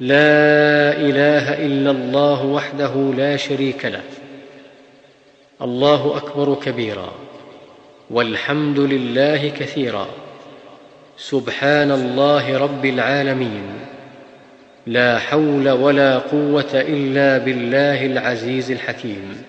لا إله إلا الله وحده لا شريك له. الله أكبر كبيرا. والحمد لله كثيرا. سبحان الله رب العالمين. لا حول ولا قوة إلا بالله العزيز الحكيم.